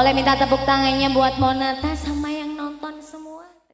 Boleh minta tepuk tangannya buat Monata sama.